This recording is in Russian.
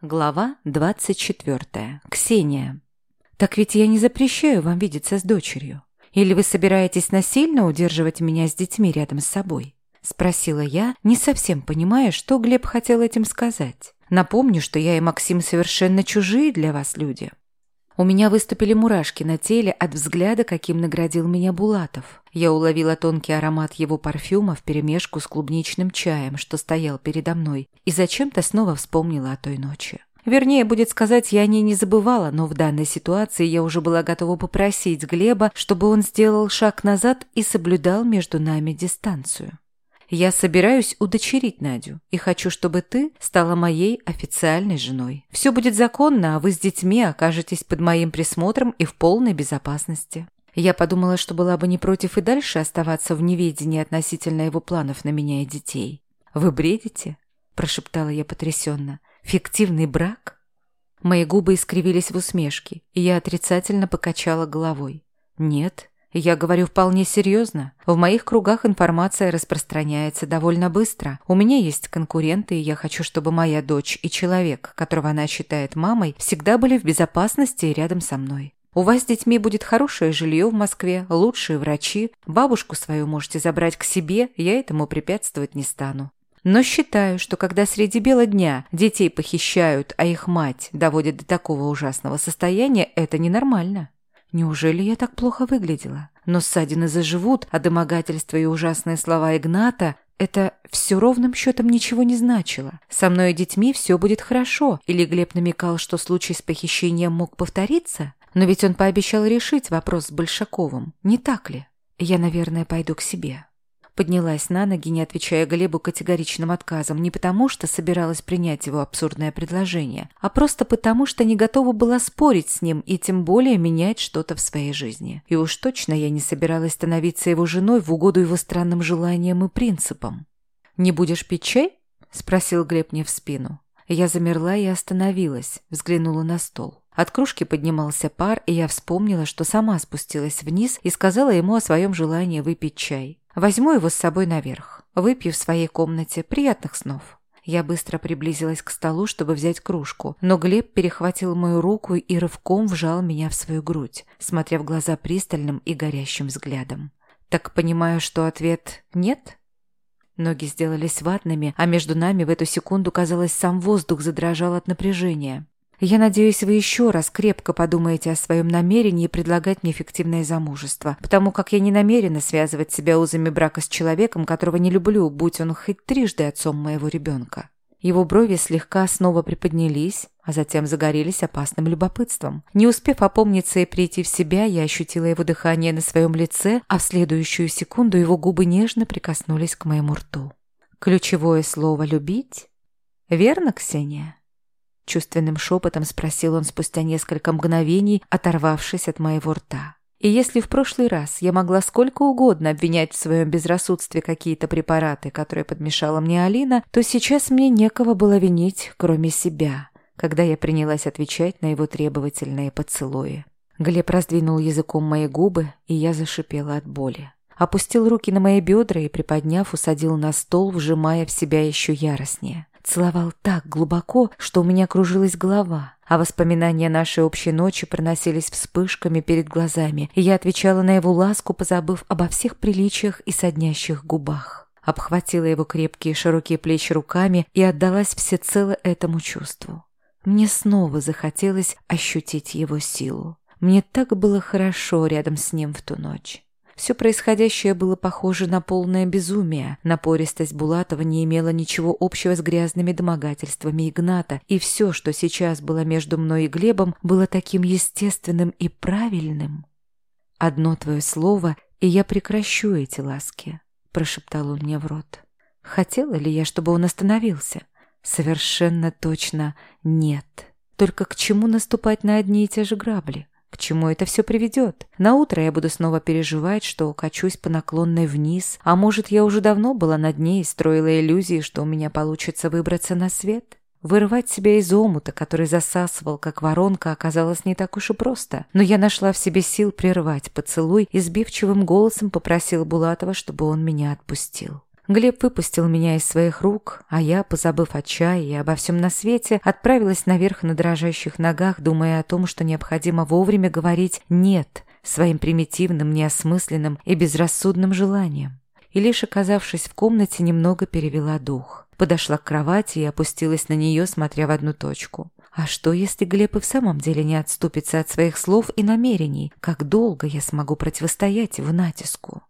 Глава 24. Ксения. «Так ведь я не запрещаю вам видеться с дочерью. Или вы собираетесь насильно удерживать меня с детьми рядом с собой?» Спросила я, не совсем понимая, что Глеб хотел этим сказать. Напомню, что я и Максим совершенно чужие для вас люди. У меня выступили мурашки на теле от взгляда, каким наградил меня Булатов. Я уловила тонкий аромат его парфюма вперемешку с клубничным чаем, что стоял передо мной, и зачем-то снова вспомнила о той ночи. Вернее, будет сказать, я о ней не забывала, но в данной ситуации я уже была готова попросить Глеба, чтобы он сделал шаг назад и соблюдал между нами дистанцию. Я собираюсь удочерить Надю и хочу, чтобы ты стала моей официальной женой. Все будет законно, а вы с детьми окажетесь под моим присмотром и в полной безопасности. Я подумала, что была бы не против и дальше оставаться в неведении относительно его планов на меня и детей. «Вы бредите?» – прошептала я потрясенно. «Фиктивный брак?» Мои губы искривились в усмешке, и я отрицательно покачала головой. «Нет, я говорю вполне серьезно. В моих кругах информация распространяется довольно быстро. У меня есть конкуренты, и я хочу, чтобы моя дочь и человек, которого она считает мамой, всегда были в безопасности и рядом со мной. У вас с детьми будет хорошее жилье в Москве, лучшие врачи. Бабушку свою можете забрать к себе, я этому препятствовать не стану. Но считаю, что когда среди бела дня детей похищают, а их мать доводит до такого ужасного состояния, это ненормально. Неужели я так плохо выглядела? Но ссадины заживут, а домогательства и ужасные слова Игната – это все ровным счетом ничего не значило. Со мной и детьми все будет хорошо. Или Глеб намекал, что случай с похищением мог повториться? Но ведь он пообещал решить вопрос с Большаковым, не так ли? Я, наверное, пойду к себе. Поднялась на ноги, не отвечая Глебу категоричным отказом, не потому что собиралась принять его абсурдное предложение, а просто потому что не готова была спорить с ним и тем более менять что-то в своей жизни. И уж точно я не собиралась становиться его женой в угоду его странным желаниям и принципам. «Не будешь пить чай?» – спросил Глеб мне в спину. Я замерла и остановилась, взглянула на стол. От кружки поднимался пар, и я вспомнила, что сама спустилась вниз и сказала ему о своем желании выпить чай. Возьму его с собой наверх. Выпью в своей комнате. Приятных снов. Я быстро приблизилась к столу, чтобы взять кружку, но Глеб перехватил мою руку и рывком вжал меня в свою грудь, смотря в глаза пристальным и горящим взглядом. «Так понимаю, что ответ «нет»?» Ноги сделались ватными, а между нами в эту секунду, казалось, сам воздух задрожал от напряжения. Я надеюсь, вы еще раз крепко подумаете о своем намерении предлагать мне эффективное замужество, потому как я не намерена связывать себя узами брака с человеком, которого не люблю, будь он хоть трижды отцом моего ребенка. Его брови слегка снова приподнялись, а затем загорелись опасным любопытством. Не успев опомниться и прийти в себя, я ощутила его дыхание на своем лице, а в следующую секунду его губы нежно прикоснулись к моему рту. Ключевое слово «любить»? Верно, Ксения? Чувственным шепотом спросил он спустя несколько мгновений, оторвавшись от моего рта. И если в прошлый раз я могла сколько угодно обвинять в своем безрассудстве какие-то препараты, которые подмешала мне Алина, то сейчас мне некого было винить, кроме себя, когда я принялась отвечать на его требовательные поцелуи. Глеб раздвинул языком мои губы, и я зашипела от боли. Опустил руки на мои бедра и, приподняв, усадил на стол, вжимая в себя еще яростнее. Целовал так глубоко, что у меня кружилась голова, а воспоминания нашей общей ночи проносились вспышками перед глазами, и я отвечала на его ласку, позабыв обо всех приличиях и соднящих губах. Обхватила его крепкие широкие плечи руками и отдалась всецело этому чувству. Мне снова захотелось ощутить его силу. Мне так было хорошо рядом с ним в ту ночь. Все происходящее было похоже на полное безумие. Напористость Булатова не имела ничего общего с грязными домогательствами Игната, и все, что сейчас было между мной и Глебом, было таким естественным и правильным. «Одно твое слово, и я прекращу эти ласки», – прошептал он мне в рот. Хотела ли я, чтобы он остановился? Совершенно точно нет. Только к чему наступать на одни и те же грабли? К чему это все приведет? На утро я буду снова переживать, что качусь по наклонной вниз, а может, я уже давно была над ней и строила иллюзии, что у меня получится выбраться на свет? Вырывать себя из омута, который засасывал, как воронка, оказалось не так уж и просто. Но я нашла в себе сил прервать поцелуй и сбивчивым голосом попросила Булатова, чтобы он меня отпустил. Глеб выпустил меня из своих рук, а я, позабыв о чае и обо всем на свете, отправилась наверх на дрожащих ногах, думая о том, что необходимо вовремя говорить «нет» своим примитивным, неосмысленным и безрассудным желанием. И лишь оказавшись в комнате, немного перевела дух. Подошла к кровати и опустилась на нее, смотря в одну точку. А что, если Глеб и в самом деле не отступится от своих слов и намерений? Как долго я смогу противостоять его натиску?